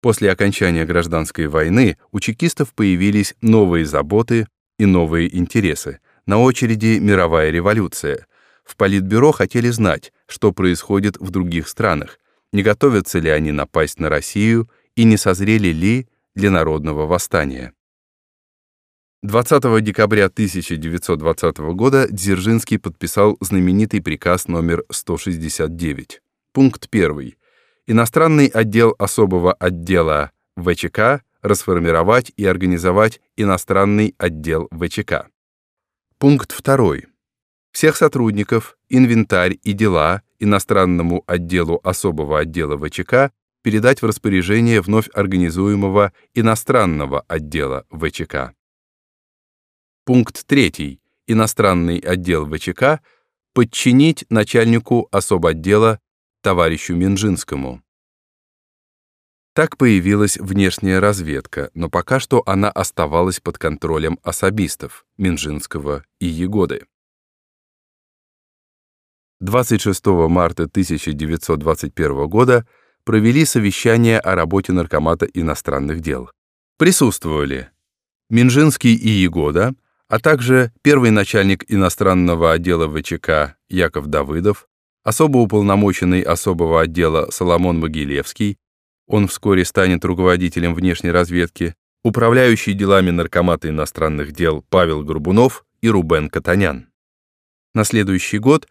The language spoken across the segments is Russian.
После окончания гражданской войны у чекистов появились новые заботы и новые интересы. На очереди мировая революция. В Политбюро хотели знать, что происходит в других странах, не готовятся ли они напасть на Россию и не созрели ли для народного восстания. 20 декабря 1920 года Дзержинский подписал знаменитый приказ номер 169. Пункт 1. Иностранный отдел особого отдела ВЧК расформировать и организовать иностранный отдел ВЧК. Пункт 2. Всех сотрудников, инвентарь и дела иностранному отделу особого отдела ВЧК передать в распоряжение вновь организуемого иностранного отдела ВЧК. Пункт 3. Иностранный отдел ВЧК подчинить начальнику особого отдела товарищу Минжинскому. Так появилась внешняя разведка, но пока что она оставалась под контролем особистов Минжинского и Егоды. 26 марта 1921 года провели совещание о работе Наркомата иностранных дел. Присутствовали Минжинский и Егода, а также первый начальник иностранного отдела ВЧК Яков Давыдов, особо уполномоченный особого отдела Соломон Могилевский, он вскоре станет руководителем внешней разведки, управляющий делами Наркомата иностранных дел Павел Горбунов и Рубен Катанян. На следующий год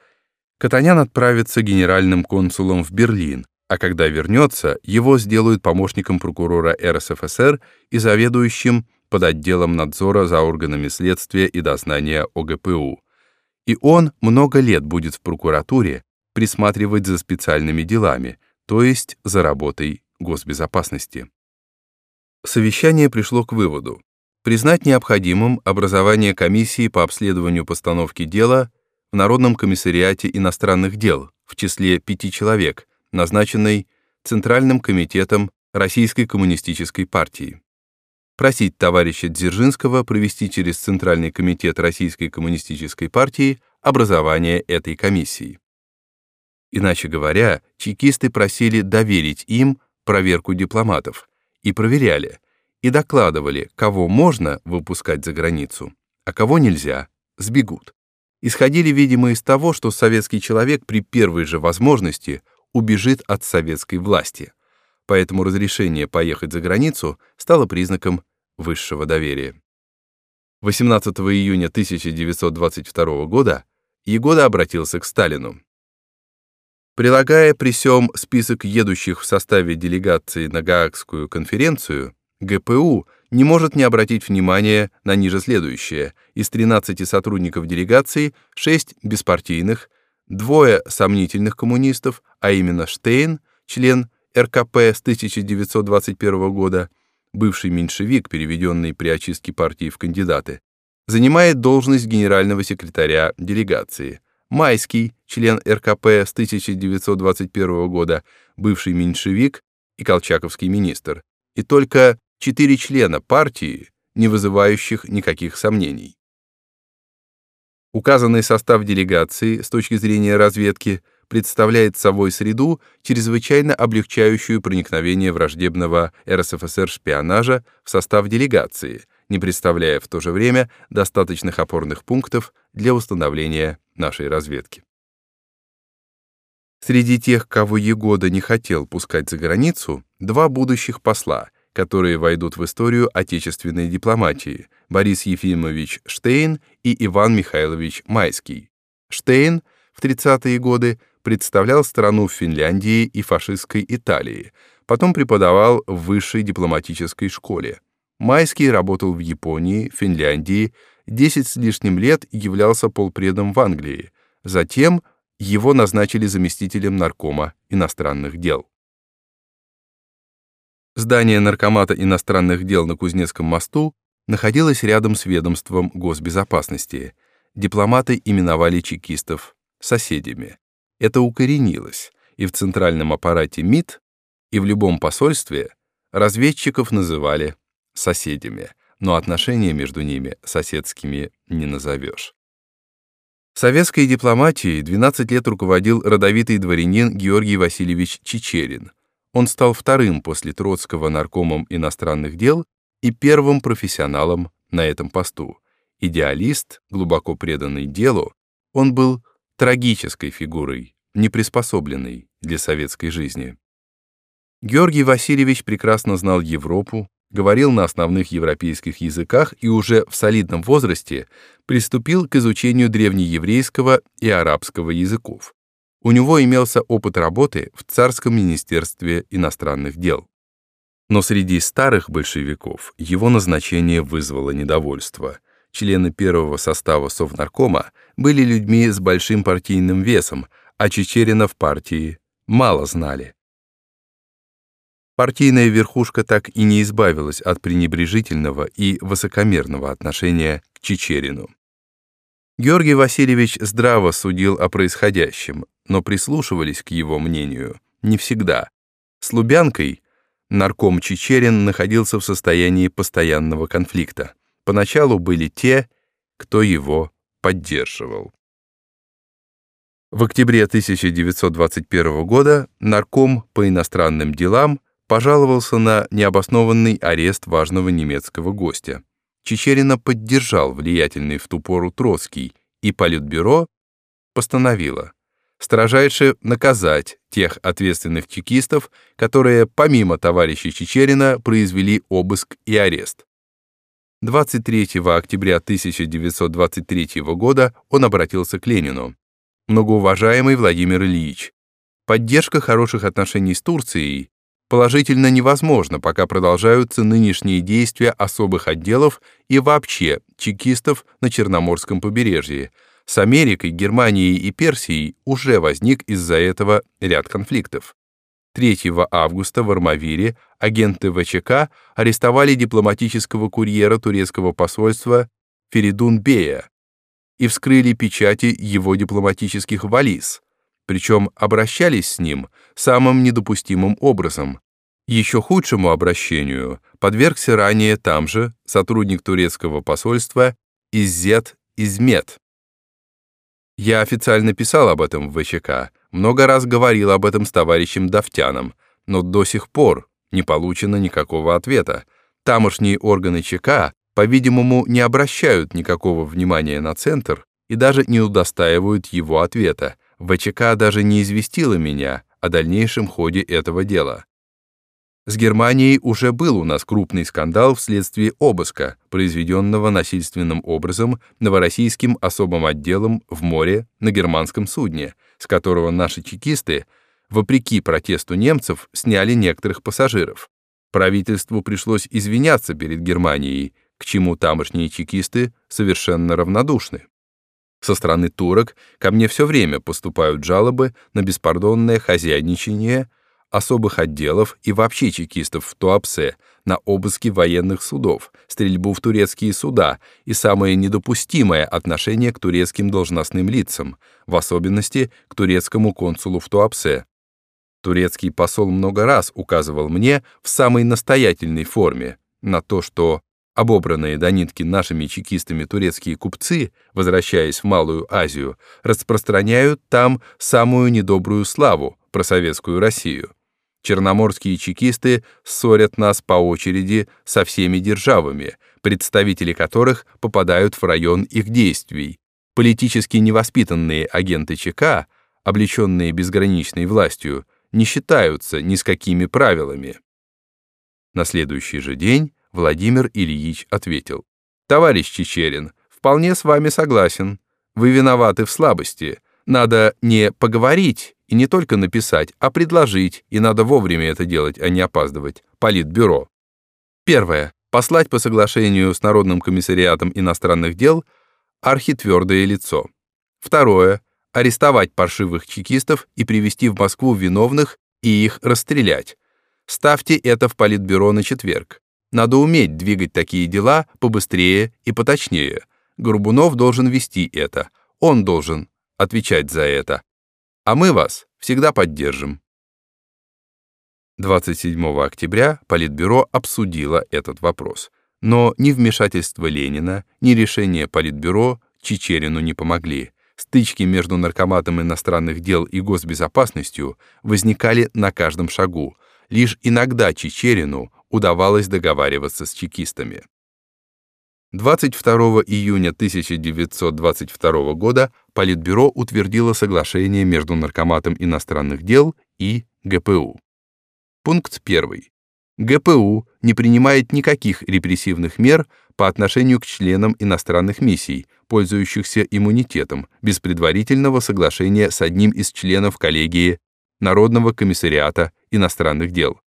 Катанян отправится генеральным консулом в Берлин, а когда вернется, его сделают помощником прокурора РСФСР и заведующим под отделом надзора за органами следствия и дознания ОГПУ. И он много лет будет в прокуратуре присматривать за специальными делами, то есть за работой госбезопасности. Совещание пришло к выводу признать необходимым образование комиссии по обследованию постановки дела в Народном комиссариате иностранных дел в числе пяти человек, назначенной Центральным комитетом Российской коммунистической партии. Просить товарища Дзержинского провести через Центральный комитет Российской коммунистической партии образование этой комиссии. Иначе говоря, чекисты просили доверить им проверку дипломатов и проверяли, и докладывали, кого можно выпускать за границу, а кого нельзя, сбегут. Исходили, видимо, из того, что советский человек при первой же возможности убежит от советской власти. Поэтому разрешение поехать за границу стало признаком высшего доверия. 18 июня 1922 года Егода обратился к Сталину. Прилагая при сём список едущих в составе делегации на Гаагскую конференцию, ГПУ не может не обратить внимания на ниже следующее. Из 13 сотрудников делегации 6 беспартийных, двое сомнительных коммунистов, а именно Штейн, член РКП с 1921 года, бывший меньшевик, переведенный при очистке партии в кандидаты, занимает должность генерального секретаря делегации – Майский, член РКП с 1921 года, бывший меньшевик и колчаковский министр, и только четыре члена партии, не вызывающих никаких сомнений. Указанный состав делегации с точки зрения разведки представляет собой среду, чрезвычайно облегчающую проникновение враждебного РСФСР шпионажа в состав делегации, не представляя в то же время достаточных опорных пунктов для установления нашей разведки. Среди тех, кого Егода не хотел пускать за границу, два будущих посла, которые войдут в историю отечественной дипломатии, Борис Ефимович Штейн и Иван Михайлович Майский. Штейн в 30-е годы представлял страну в Финляндии и фашистской Италии, потом преподавал в высшей дипломатической школе. Майский работал в Японии, Финляндии 10 с лишним лет являлся полпредом в Англии. Затем его назначили заместителем наркома иностранных дел. Здание наркомата иностранных дел на Кузнецком мосту находилось рядом с ведомством госбезопасности. Дипломаты именовали чекистов соседями. Это укоренилось, и в центральном аппарате МИД, и в любом посольстве разведчиков называли соседями но отношения между ними соседскими не назовешь. Советской дипломатией 12 лет руководил родовитый дворянин Георгий Васильевич Чечерин. он стал вторым после Троцкого наркомом иностранных дел и первым профессионалом на этом посту. Идеалист, глубоко преданный делу, он был трагической фигурой, не приспособленной для советской жизни. Георгий Васильевич прекрасно знал Европу, говорил на основных европейских языках и уже в солидном возрасте приступил к изучению древнееврейского и арабского языков. У него имелся опыт работы в Царском министерстве иностранных дел. Но среди старых большевиков его назначение вызвало недовольство. Члены первого состава Совнаркома были людьми с большим партийным весом, а Чечерина в партии мало знали. Партийная верхушка так и не избавилась от пренебрежительного и высокомерного отношения к Чечерину. Георгий Васильевич здраво судил о происходящем, но прислушивались к его мнению не всегда. С Лубянкой нарком Чечерин находился в состоянии постоянного конфликта. Поначалу были те, кто его поддерживал. В октябре 1921 года нарком по иностранным делам пожаловался на необоснованный арест важного немецкого гостя. Чечерина поддержал влиятельный в ту пору Троцкий, и Политбюро постановило строжайше наказать тех ответственных чекистов, которые помимо товарища Чечерина произвели обыск и арест. 23 октября 1923 года он обратился к Ленину многоуважаемый Владимир Ильич, поддержка хороших отношений с Турцией положительно невозможна, пока продолжаются нынешние действия особых отделов и вообще чекистов на Черноморском побережье. С Америкой, Германией и Персией уже возник из-за этого ряд конфликтов. 3 августа в Армавире агенты ВЧК арестовали дипломатического курьера турецкого посольства Феридун Бея, и вскрыли печати его дипломатических вализ, причем обращались с ним самым недопустимым образом. Еще худшему обращению подвергся ранее там же сотрудник турецкого посольства Иззет Измет. Я официально писал об этом в ВЧК, много раз говорил об этом с товарищем Давтяном, но до сих пор не получено никакого ответа. Тамошние органы ЧК по-видимому, не обращают никакого внимания на центр и даже не удостаивают его ответа. ВЧК даже не известила меня о дальнейшем ходе этого дела. С Германией уже был у нас крупный скандал вследствие обыска, произведенного насильственным образом новороссийским особым отделом в море на германском судне, с которого наши чекисты, вопреки протесту немцев, сняли некоторых пассажиров. Правительству пришлось извиняться перед Германией, к чему тамошние чекисты совершенно равнодушны. Со стороны турок ко мне все время поступают жалобы на беспардонное хозяйничание особых отделов и вообще чекистов в Туапсе, на обыски военных судов, стрельбу в турецкие суда и самое недопустимое отношение к турецким должностным лицам, в особенности к турецкому консулу в Туапсе. Турецкий посол много раз указывал мне в самой настоятельной форме на то, что Обобранные до нитки нашими чекистами турецкие купцы, возвращаясь в Малую Азию, распространяют там самую недобрую славу про советскую Россию. Черноморские чекисты ссорят нас по очереди со всеми державами, представители которых попадают в район их действий. Политически невоспитанные агенты ЧК, облеченные безграничной властью, не считаются ни с какими правилами. На следующий же день Владимир Ильич ответил. «Товарищ Чечерин, вполне с вами согласен. Вы виноваты в слабости. Надо не поговорить и не только написать, а предложить, и надо вовремя это делать, а не опаздывать. Политбюро. Первое. Послать по соглашению с Народным комиссариатом иностранных дел архитвердое лицо. Второе. Арестовать паршивых чекистов и привести в Москву виновных и их расстрелять. Ставьте это в Политбюро на четверг. Надо уметь двигать такие дела побыстрее и поточнее. Горбунов должен вести это. Он должен отвечать за это. А мы вас всегда поддержим. 27 октября Политбюро обсудило этот вопрос. Но ни вмешательство Ленина, ни решение Политбюро Чечерину не помогли. Стычки между наркоматом иностранных дел и госбезопасностью возникали на каждом шагу, лишь иногда Чечерину удавалось договариваться с чекистами. 22 июня 1922 года Политбюро утвердило соглашение между Наркоматом иностранных дел и ГПУ. Пункт 1. ГПУ не принимает никаких репрессивных мер по отношению к членам иностранных миссий, пользующихся иммунитетом, без предварительного соглашения с одним из членов коллегии Народного комиссариата иностранных дел.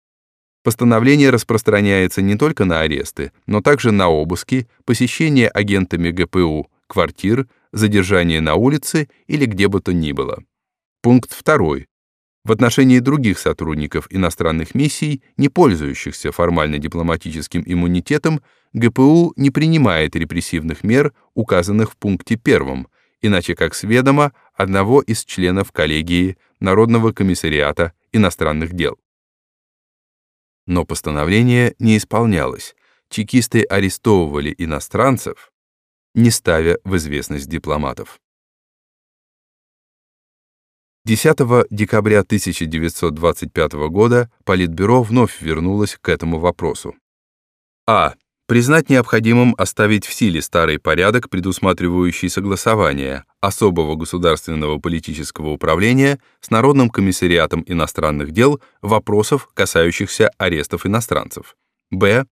Постановление распространяется не только на аресты, но также на обыски, посещение агентами ГПУ квартир, задержание на улице или где бы то ни было. Пункт 2. В отношении других сотрудников иностранных миссий, не пользующихся формально-дипломатическим иммунитетом, ГПУ не принимает репрессивных мер, указанных в пункте 1, иначе как с ведома одного из членов коллегии Народного комиссариата иностранных дел. Но постановление не исполнялось. Чекисты арестовывали иностранцев, не ставя в известность дипломатов. 10 декабря 1925 года Политбюро вновь вернулось к этому вопросу. А. Признать необходимым оставить в силе старый порядок, предусматривающий согласование особого государственного политического управления с Народным комиссариатом иностранных дел вопросов, касающихся арестов иностранцев. Б.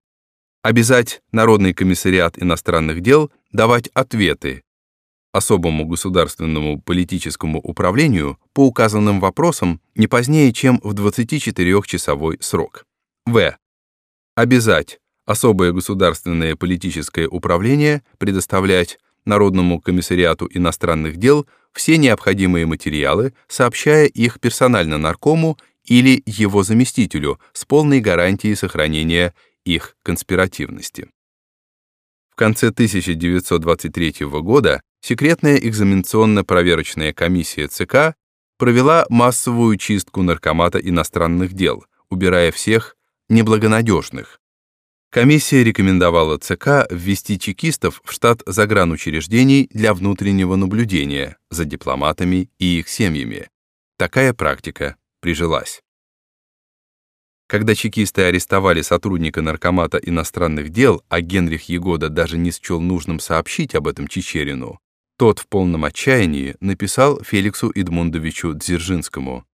Обязать Народный комиссариат иностранных дел давать ответы особому государственному политическому управлению по указанным вопросам не позднее, чем в 24-часовой срок. В. Обязать особое государственное политическое управление предоставлять Народному комиссариату иностранных дел все необходимые материалы, сообщая их персонально наркому или его заместителю с полной гарантией сохранения их конспиративности. В конце 1923 года секретная экзаменационно-проверочная комиссия ЦК провела массовую чистку наркомата иностранных дел, убирая всех неблагонадежных, Комиссия рекомендовала ЦК ввести чекистов в штат загранучреждений для внутреннего наблюдения за дипломатами и их семьями. Такая практика прижилась. Когда чекисты арестовали сотрудника Наркомата иностранных дел, а Генрих Егода даже не счел нужным сообщить об этом Чечерину, тот в полном отчаянии написал Феликсу Эдмундовичу Дзержинскому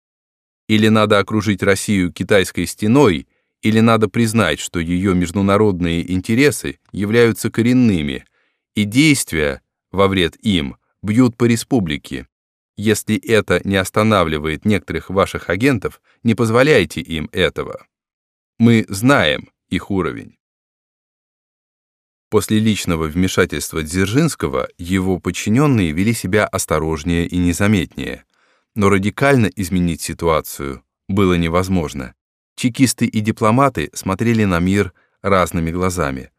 «Или надо окружить Россию китайской стеной, или надо признать, что ее международные интересы являются коренными, и действия во вред им бьют по республике. Если это не останавливает некоторых ваших агентов, не позволяйте им этого. Мы знаем их уровень. После личного вмешательства Дзержинского его подчиненные вели себя осторожнее и незаметнее, но радикально изменить ситуацию было невозможно. Чекисты и дипломаты смотрели на мир разными глазами.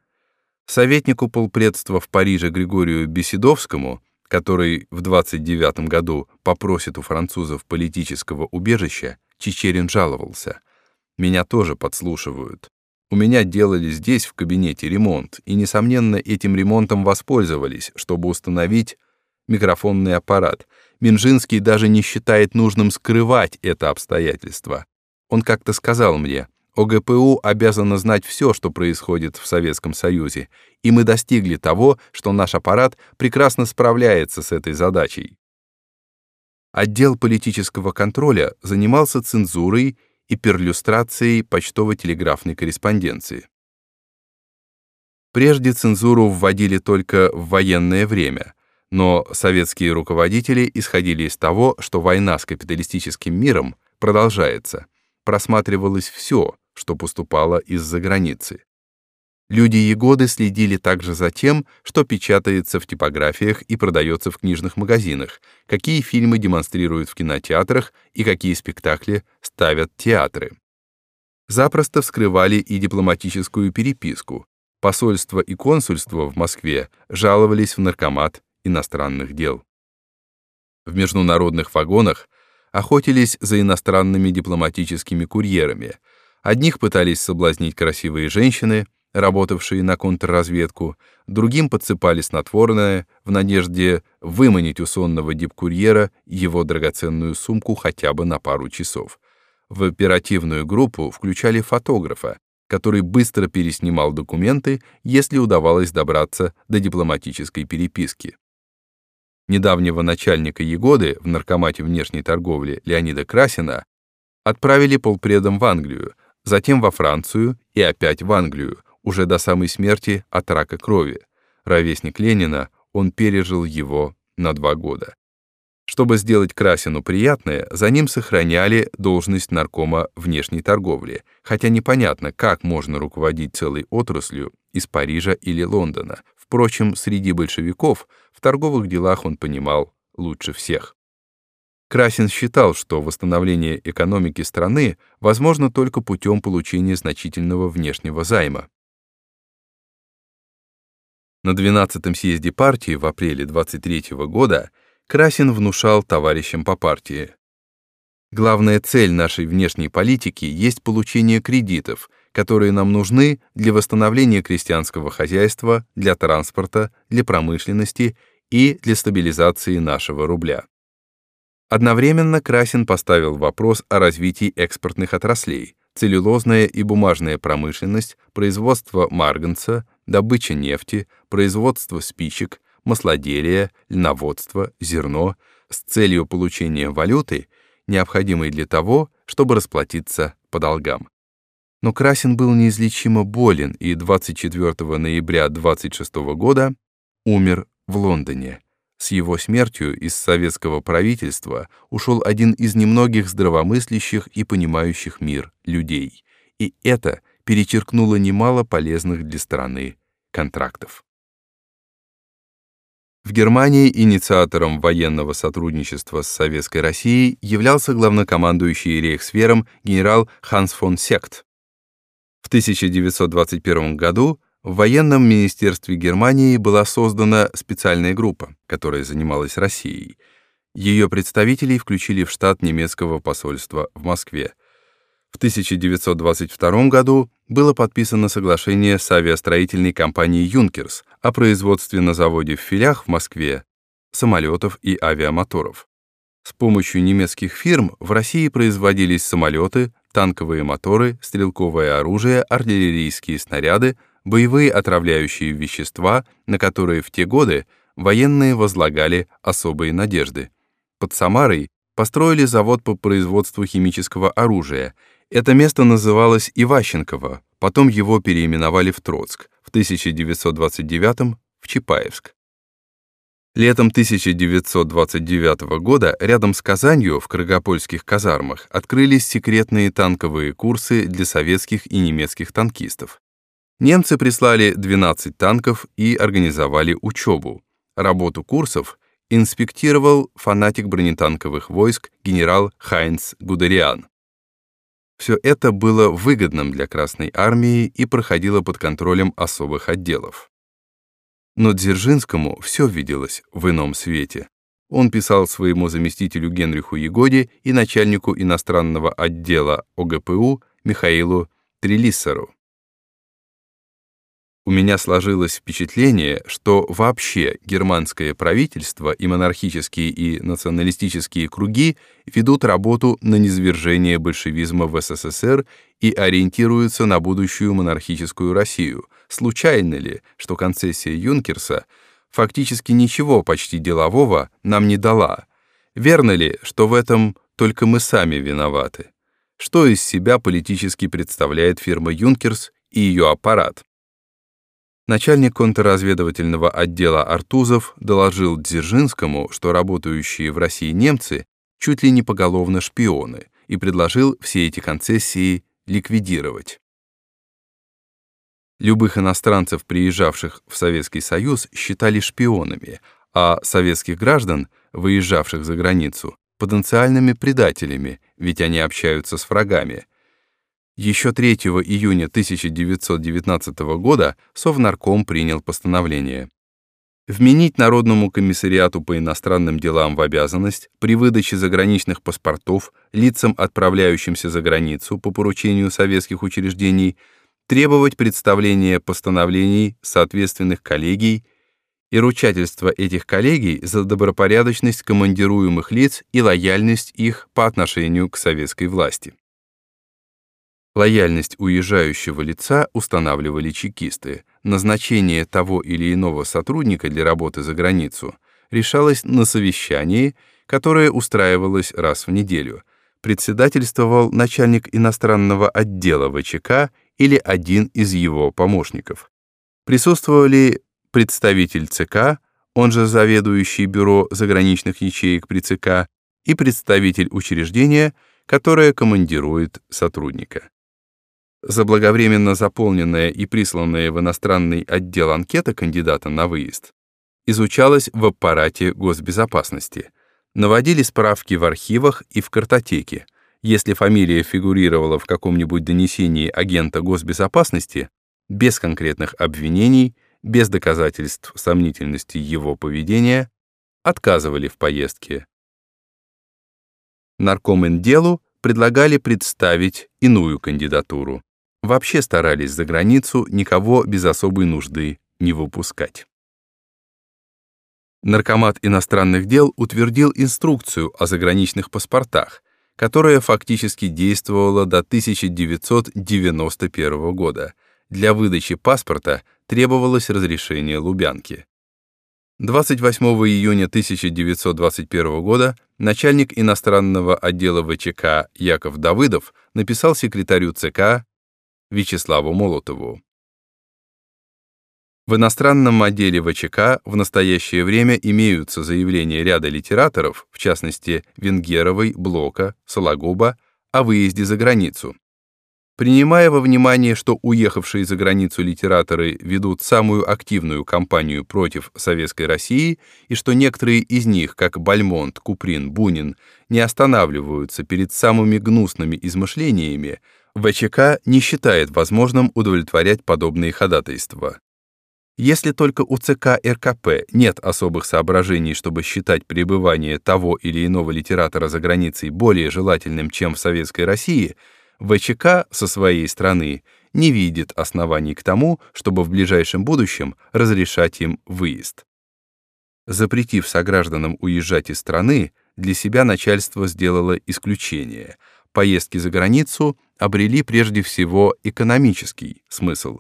Советнику полпредства в Париже Григорию Беседовскому, который в 29 году попросит у французов политического убежища, Чечерин жаловался. «Меня тоже подслушивают. У меня делали здесь, в кабинете, ремонт, и, несомненно, этим ремонтом воспользовались, чтобы установить микрофонный аппарат. Минжинский даже не считает нужным скрывать это обстоятельство. Он как-то сказал мне, ОГПУ обязана знать все, что происходит в Советском Союзе, и мы достигли того, что наш аппарат прекрасно справляется с этой задачей. Отдел политического контроля занимался цензурой и перлюстрацией почтово-телеграфной корреспонденции. Прежде цензуру вводили только в военное время, но советские руководители исходили из того, что война с капиталистическим миром продолжается, просматривалось все, что поступало из-за границы. Люди Егоды следили также за тем, что печатается в типографиях и продается в книжных магазинах, какие фильмы демонстрируют в кинотеатрах и какие спектакли ставят театры. Запросто вскрывали и дипломатическую переписку. Посольство и консульство в Москве жаловались в наркомат иностранных дел. В международных вагонах охотились за иностранными дипломатическими курьерами. Одних пытались соблазнить красивые женщины, работавшие на контрразведку, другим подсыпали снотворное в надежде выманить у сонного дипкурьера его драгоценную сумку хотя бы на пару часов. В оперативную группу включали фотографа, который быстро переснимал документы, если удавалось добраться до дипломатической переписки. Недавнего начальника Егоды в Наркомате внешней торговли Леонида Красина отправили полпредом в Англию, затем во Францию и опять в Англию, уже до самой смерти от рака крови. Ровесник Ленина, он пережил его на два года. Чтобы сделать Красину приятное, за ним сохраняли должность наркома внешней торговли, хотя непонятно, как можно руководить целой отраслью из Парижа или Лондона. Впрочем, среди большевиков торговых делах он понимал лучше всех. Красин считал, что восстановление экономики страны возможно только путем получения значительного внешнего займа. На 12-м съезде партии в апреле 23 -го года Красин внушал товарищам по партии. Главная цель нашей внешней политики есть получение кредитов, которые нам нужны для восстановления крестьянского хозяйства, для транспорта, для промышленности и для стабилизации нашего рубля. Одновременно Красин поставил вопрос о развитии экспортных отраслей, целлюлозная и бумажная промышленность, производство марганца, добыча нефти, производство спичек, маслоделие, льноводство, зерно с целью получения валюты, необходимой для того, чтобы расплатиться по долгам. Но Красин был неизлечимо болен и 24 ноября 26 года умер в Лондоне. С его смертью из советского правительства ушел один из немногих здравомыслящих и понимающих мир людей. И это перечеркнуло немало полезных для страны контрактов. В Германии инициатором военного сотрудничества с Советской Россией являлся главнокомандующий рейхсвером генерал Ханс фон Сект. В 1921 году в военном министерстве Германии была создана специальная группа, которая занималась Россией. Ее представителей включили в штат немецкого посольства в Москве. В 1922 году было подписано соглашение с авиастроительной компанией «Юнкерс» о производстве на заводе в Филях в Москве самолетов и авиамоторов. С помощью немецких фирм в России производились самолеты, танковые моторы, стрелковое оружие, артиллерийские снаряды, боевые отравляющие вещества, на которые в те годы военные возлагали особые надежды. Под Самарой построили завод по производству химического оружия — это место называлось Иващенково, потом его переименовали в Троцк, в 1929 в Чапаевск. Летом 1929 года рядом с Казанью в Крагопольских казармах открылись секретные танковые курсы для советских и немецких танкистов. Немцы прислали 12 танков и организовали учебу. Работу курсов инспектировал фанатик бронетанковых войск генерал Хайнц Гудериан. Все это было выгодным для Красной армии и проходило под контролем особых отделов. Но Дзержинскому все виделось в ином свете. Он писал своему заместителю Генриху Егоде и начальнику иностранного отдела ОГПУ Михаилу Трелиссеру. У меня сложилось впечатление, что вообще германское правительство и монархические и националистические круги ведут работу на низвержение большевизма в СССР и ориентируются на будущую монархическую Россию. Случайно ли, что концессия Юнкерса фактически ничего почти делового нам не дала? Верно ли, что в этом только мы сами виноваты? Что из себя политически представляет фирма Юнкерс и ее аппарат? Начальник контрразведывательного отдела Артузов доложил Дзержинскому, что работающие в России немцы чуть ли не поголовно шпионы, и предложил все эти концессии ликвидировать. Любых иностранцев, приезжавших в Советский Союз, считали шпионами, а советских граждан, выезжавших за границу, потенциальными предателями, ведь они общаются с врагами – еще 3 июня 1919 года Совнарком принял постановление вменить Народному комиссариату по иностранным делам в обязанность при выдаче заграничных паспортов лицам, отправляющимся за границу по поручению советских учреждений, требовать представления постановлений соответственных коллегий и ручательства этих коллегий за добропорядочность командируемых лиц и лояльность их по отношению к советской власти. Лояльность уезжающего лица устанавливали чекисты. Назначение того или иного сотрудника для работы за границу решалось на совещании, которое устраивалось раз в неделю. Председательствовал начальник иностранного отдела ВЧК или один из его помощников. Присутствовали представитель ЦК, он же заведующий бюро заграничных ячеек при ЦК, и представитель учреждения, которое командирует сотрудника. Заблаговременно заполненная и присланная в иностранный отдел анкета кандидата на выезд изучалась в аппарате госбезопасности. Наводили справки в архивах и в картотеке. Если фамилия фигурировала в каком-нибудь донесении агента госбезопасности, без конкретных обвинений, без доказательств сомнительности его поведения, отказывали в поездке. Наркоминделу предлагали представить иную кандидатуру. Вообще старались за границу никого без особой нужды не выпускать. Наркомат иностранных дел утвердил инструкцию о заграничных паспортах, которая фактически действовала до 1991 года. Для выдачи паспорта требовалось разрешение Лубянки. 28 июня 1921 года начальник иностранного отдела ВЧК Яков Давыдов написал секретарю ЦК Вячеславу Молотову. В иностранном отделе ВЧК в настоящее время имеются заявления ряда литераторов, в частности Венгеровой, Блока, Сологуба, о выезде за границу. Принимая во внимание, что уехавшие за границу литераторы ведут самую активную кампанию против Советской России и что некоторые из них, как Бальмонт, Куприн, Бунин, не останавливаются перед самыми гнусными измышлениями, ВЧК не считает возможным удовлетворять подобные ходатайства. Если только у ЦК РКП нет особых соображений, чтобы считать пребывание того или иного литератора за границей более желательным, чем в Советской России, ВЧК со своей стороны не видит оснований к тому, чтобы в ближайшем будущем разрешать им выезд. Запретив согражданам уезжать из страны, для себя начальство сделало исключение. Поездки за границу обрели прежде всего экономический смысл.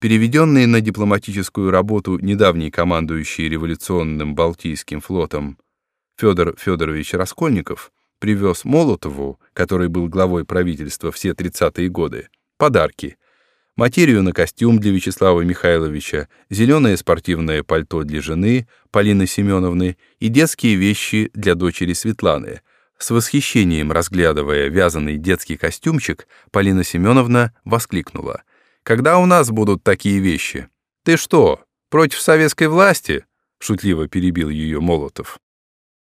Переведенный на дипломатическую работу недавний командующий революционным Балтийским флотом Федор Федорович Раскольников привез Молотову, который был главой правительства все 30-е годы, подарки. Материю на костюм для Вячеслава Михайловича, зеленое спортивное пальто для жены Полины Семеновны и детские вещи для дочери Светланы. С восхищением разглядывая вязаный детский костюмчик, Полина Семеновна воскликнула — когда у нас будут такие вещи? Ты что, против советской власти?» — шутливо перебил ее Молотов.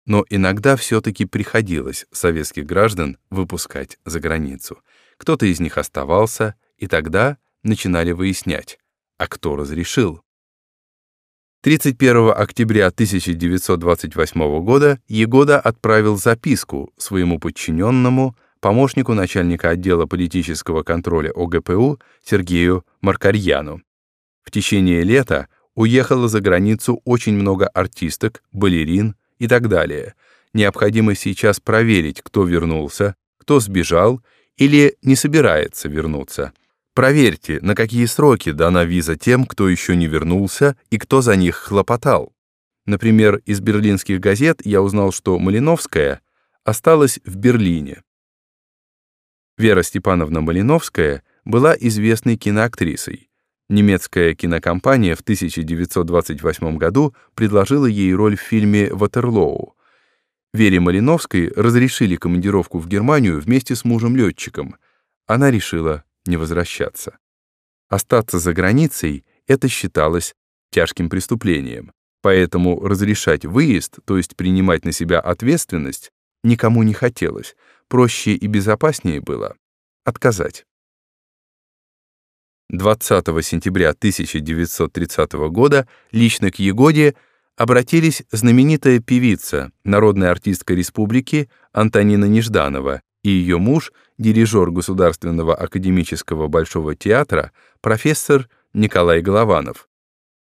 Но иногда все-таки приходилось советских граждан выпускать за границу. Кто-то из них оставался, и тогда начинали выяснять, а кто разрешил. 31 октября 1928 года Егода отправил записку своему подчиненному помощнику начальника отдела политического контроля ОГПУ Сергею Маркарьяну. В течение лета уехало за границу очень много артисток, балерин и так далее. Необходимо сейчас проверить, кто вернулся, кто сбежал или не собирается вернуться. Проверьте, на какие сроки дана виза тем, кто еще не вернулся и кто за них хлопотал. Например, из берлинских газет я узнал, что Малиновская осталась в Берлине. Вера Степановна Малиновская была известной киноактрисой. Немецкая кинокомпания в 1928 году предложила ей роль в фильме «Ватерлоу». Вере Малиновской разрешили командировку в Германию вместе с мужем-летчиком. Она решила не возвращаться. Остаться за границей — это считалось тяжким преступлением. Поэтому разрешать выезд, то есть принимать на себя ответственность, никому не хотелось, проще и безопаснее было отказать. 20 сентября 1930 года лично к Егоде обратились знаменитая певица, народная артистка республики Антонина Нежданова и ее муж, дирижер Государственного академического Большого театра, профессор Николай Голованов.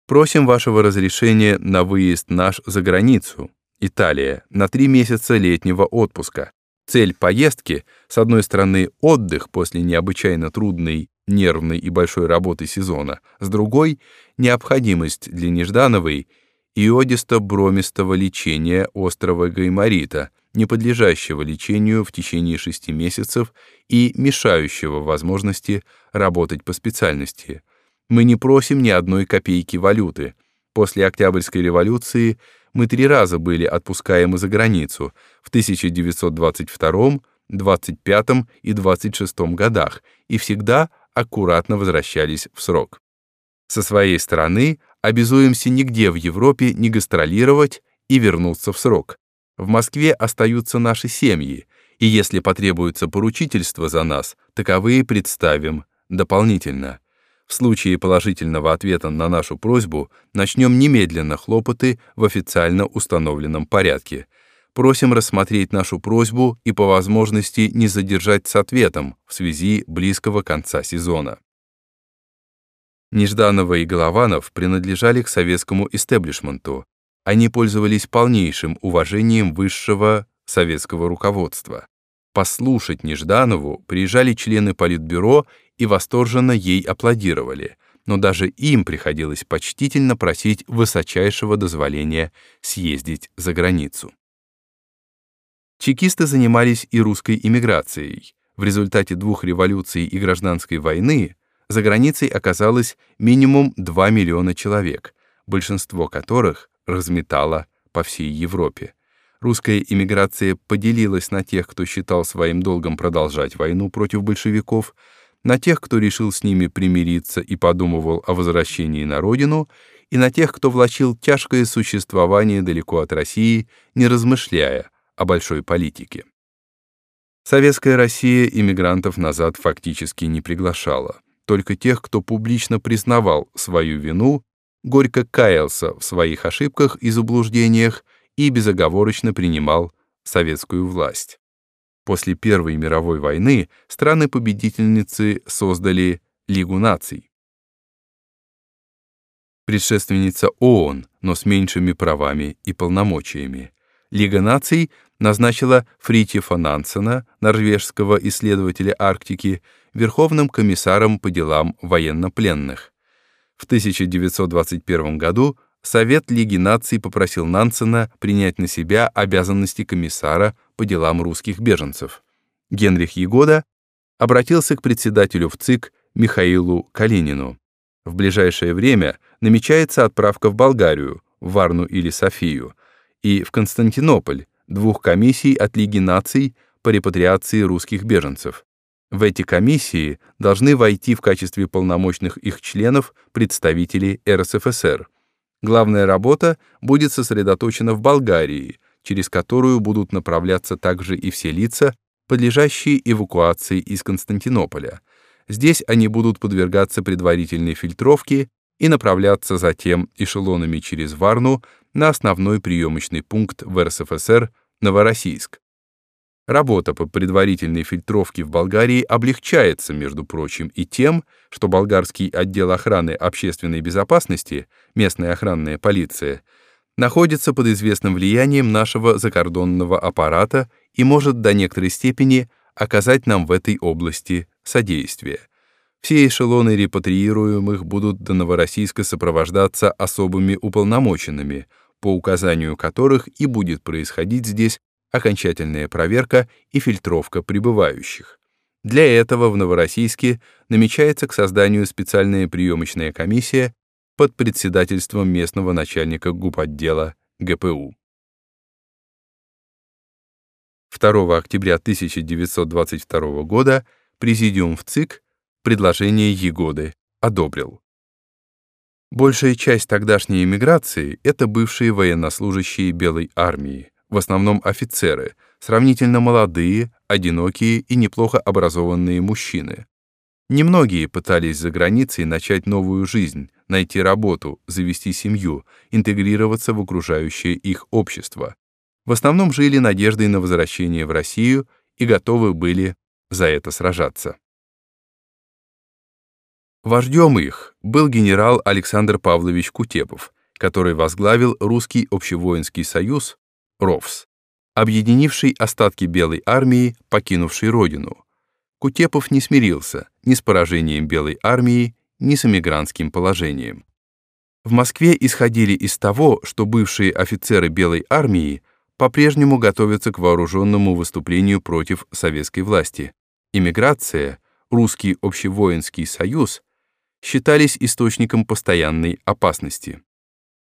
Просим вашего разрешения на выезд наш за границу, Италия, на три месяца летнего отпуска. Цель поездки, с одной стороны, отдых после необычайно трудной, нервной и большой работы сезона, с другой — необходимость для Неждановой иодисто-бромистого лечения острого гайморита, не подлежащего лечению в течение шести месяцев и мешающего возможности работать по специальности. Мы не просим ни одной копейки валюты. После Октябрьской революции мы три раза были отпускаемы за границу в 1922, 25 и 26 годах и всегда аккуратно возвращались в срок. Со своей стороны обязуемся нигде в Европе не гастролировать и вернуться в срок. В Москве остаются наши семьи, и если потребуется поручительство за нас, таковые представим дополнительно. В случае положительного ответа на нашу просьбу начнем немедленно хлопоты в официально установленном порядке. Просим рассмотреть нашу просьбу и по возможности не задержать с ответом в связи близкого конца сезона. Нежданова и Голованов принадлежали к советскому истеблишменту. Они пользовались полнейшим уважением высшего советского руководства. Послушать Нежданову приезжали члены Политбюро и восторженно ей аплодировали, но даже им приходилось почтительно просить высочайшего дозволения съездить за границу. Чекисты занимались и русской иммиграцией. В результате двух революций и гражданской войны за границей оказалось минимум 2 миллиона человек, большинство которых разметало по всей Европе. Русская иммиграция поделилась на тех, кто считал своим долгом продолжать войну против большевиков, на тех, кто решил с ними примириться и подумывал о возвращении на родину, и на тех, кто влачил тяжкое существование далеко от России, не размышляя о большой политике. Советская Россия иммигрантов назад фактически не приглашала, только тех, кто публично признавал свою вину, горько каялся в своих ошибках и заблуждениях и безоговорочно принимал советскую власть. После Первой мировой войны страны-победительницы создали Лигу наций. Предшественница ООН, но с меньшими правами и полномочиями. Лига наций назначила Фритьефа Нансена, норвежского исследователя Арктики, верховным комиссаром по делам военнопленных. В 1921 году Совет Лиги наций попросил Нансена принять на себя обязанности комиссара по делам русских беженцев. Генрих Егода обратился к председателю в ЦИК Михаилу Калинину. В ближайшее время намечается отправка в Болгарию, в Варну или Софию, и в Константинополь двух комиссий от Лиги наций по репатриации русских беженцев. В эти комиссии должны войти в качестве полномочных их членов представители РСФСР. Главная работа будет сосредоточена в Болгарии, через которую будут направляться также и все лица, подлежащие эвакуации из Константинополя. Здесь они будут подвергаться предварительной фильтровке и направляться затем эшелонами через Варну на основной приемочный пункт в РСФСР Новороссийск. Работа по предварительной фильтровке в Болгарии облегчается, между прочим, и тем, что болгарский отдел охраны общественной безопасности, местная охранная полиция, находится под известным влиянием нашего закордонного аппарата и может до некоторой степени оказать нам в этой области содействие. Все эшелоны репатриируемых будут до Новороссийска сопровождаться особыми уполномоченными, по указанию которых и будет происходить здесь окончательная проверка и фильтровка прибывающих. Для этого в Новороссийске намечается к созданию специальная приемочная комиссия под председательством местного начальника гупотдела ГПУ. 2 октября 1922 года Президиум в ЦИК предложение Егоды одобрил. Большая часть тогдашней эмиграции — это бывшие военнослужащие Белой армии, в основном офицеры, сравнительно молодые, одинокие и неплохо образованные мужчины. Немногие пытались за границей начать новую жизнь, найти работу, завести семью, интегрироваться в окружающее их общество. В основном жили надеждой на возвращение в Россию и готовы были за это сражаться. Вождем их был генерал Александр Павлович Кутепов, который возглавил Русский общевоинский союз РОВС. объединивший остатки Белой армии, покинувшей родину. Кутепов не смирился ни с поражением Белой армии, ни с эмигрантским положением. В Москве исходили из того, что бывшие офицеры Белой армии по-прежнему готовятся к вооруженному выступлению против советской власти. Иммиграция, русский общевоинский союз считались источником постоянной опасности.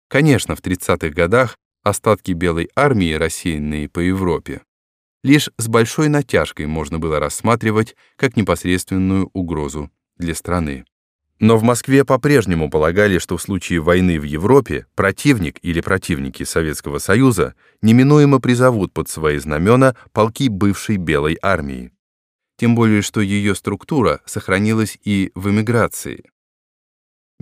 Конечно, в 30-х годах остатки Белой армии, рассеянные по Европе, лишь с большой натяжкой можно было рассматривать как непосредственную угрозу для страны. Но в Москве по-прежнему полагали, что в случае войны в Европе противник или противники Советского Союза неминуемо призовут под свои знамена полки бывшей Белой армии. Тем более, что ее структура сохранилась и в эмиграции.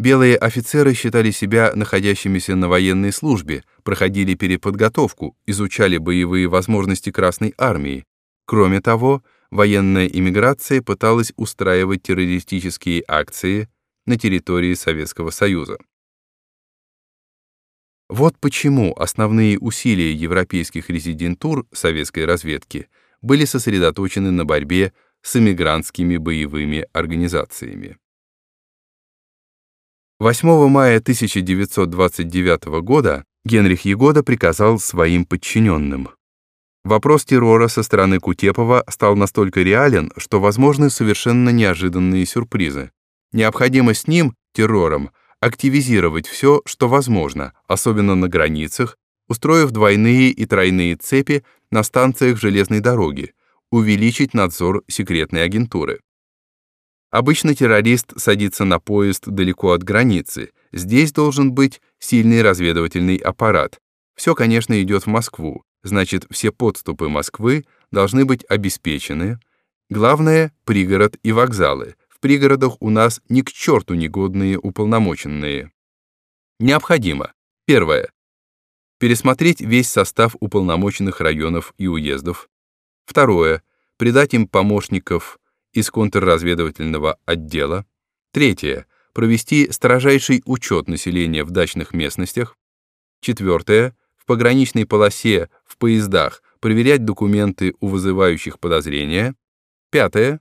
Белые офицеры считали себя находящимися на военной службе, проходили переподготовку, изучали боевые возможности Красной армии. Кроме того, военная иммиграция пыталась устраивать террористические акции на территории Советского Союза. Вот почему основные усилия европейских резидентур советской разведки были сосредоточены на борьбе с эмигрантскими боевыми организациями. 8 мая 1929 года Генрих Егода приказал своим подчиненным. Вопрос террора со стороны Кутепова стал настолько реален, что возможны совершенно неожиданные сюрпризы. Необходимо с ним, террором, активизировать все, что возможно, особенно на границах, устроив двойные и тройные цепи на станциях железной дороги, увеличить надзор секретной агентуры. Обычно террорист садится на поезд далеко от границы. Здесь должен быть сильный разведывательный аппарат. Все, конечно, идет в Москву. Значит, все подступы Москвы должны быть обеспечены. Главное — пригород и вокзалы. В пригородах у нас ни к черту негодные уполномоченные. Необходимо. Первое. Пересмотреть весь состав уполномоченных районов и уездов. Второе. Придать им помощников из контрразведывательного отдела. Третье. Провести строжайший учет населения в дачных местностях. Четвертое. В пограничной полосе в поездах проверять документы у вызывающих подозрения. Пятое.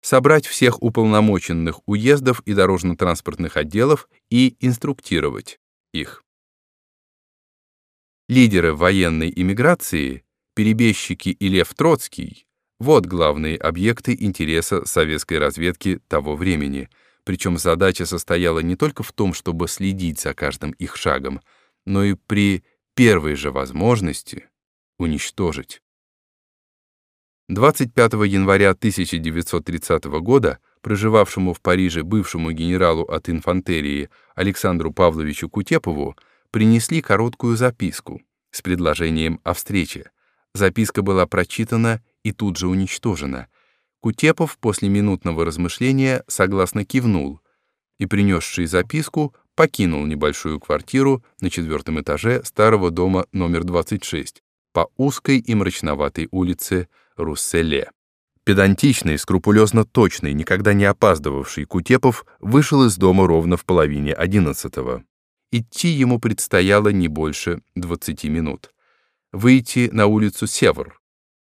Собрать всех уполномоченных уездов и дорожно-транспортных отделов и инструктировать их. Лидеры военной иммиграции, перебежчики и Лев Троцкий вот главные объекты интереса советской разведки того времени. Причем задача состояла не только в том, чтобы следить за каждым их шагом, но и при первой же возможности уничтожить. 25 января 1930 года проживавшему в Париже бывшему генералу от инфантерии Александру Павловичу Кутепову принесли короткую записку с предложением о встрече. Записка была прочитана и тут же уничтожена. Кутепов после минутного размышления согласно кивнул и, принесший записку, покинул небольшую квартиру на четвертом этаже старого дома номер 26 по узкой и мрачноватой улице Русселе. Педантичный, скрупулезно точный, никогда не опаздывавший Кутепов вышел из дома ровно в половине одиннадцатого. Идти ему предстояло не больше 20 минут. Выйти на улицу Север,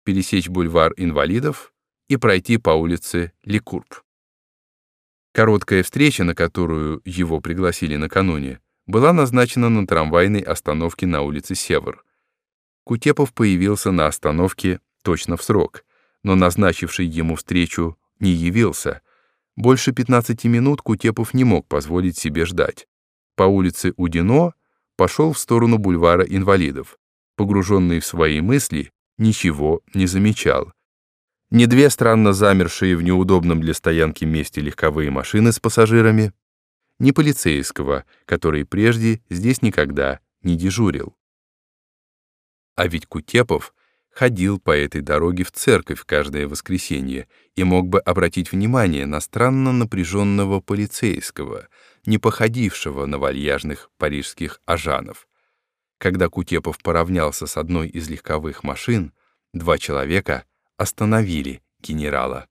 пересечь бульвар инвалидов и пройти по улице Ликурб. Короткая встреча, на которую его пригласили накануне, была назначена на трамвайной остановке на улице Север. Кутепов появился на остановке точно в срок, но назначивший ему встречу не явился. Больше 15 минут Кутепов не мог позволить себе ждать. По улице Удино пошел в сторону бульвара инвалидов. Погруженный в свои мысли, ничего не замечал. Ни две странно замершие в неудобном для стоянки месте легковые машины с пассажирами, ни полицейского, который прежде здесь никогда не дежурил. А ведь Кутепов ходил по этой дороге в церковь каждое воскресенье и мог бы обратить внимание на странно напряженного полицейского, не походившего на вальяжных парижских ажанов. Когда Кутепов поравнялся с одной из легковых машин, два человека остановили генерала.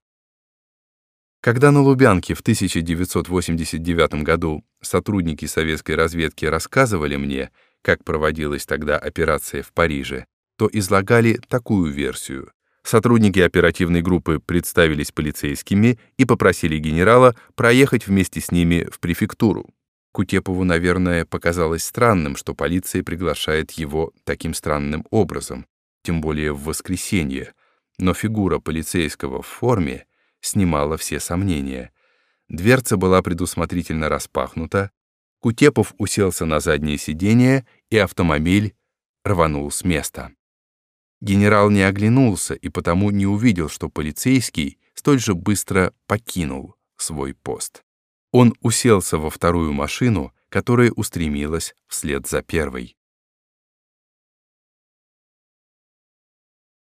Когда на Лубянке в 1989 году сотрудники советской разведки рассказывали мне, как проводилась тогда операция в Париже, то излагали такую версию. Сотрудники оперативной группы представились полицейскими и попросили генерала проехать вместе с ними в префектуру. Кутепову, наверное, показалось странным, что полиция приглашает его таким странным образом, тем более в воскресенье, но фигура полицейского в форме снимала все сомнения. Дверца была предусмотрительно распахнута, Кутепов уселся на заднее сиденье, и автомобиль рванул с места. Генерал не оглянулся и потому не увидел, что полицейский столь же быстро покинул свой пост. Он уселся во вторую машину, которая устремилась вслед за первой.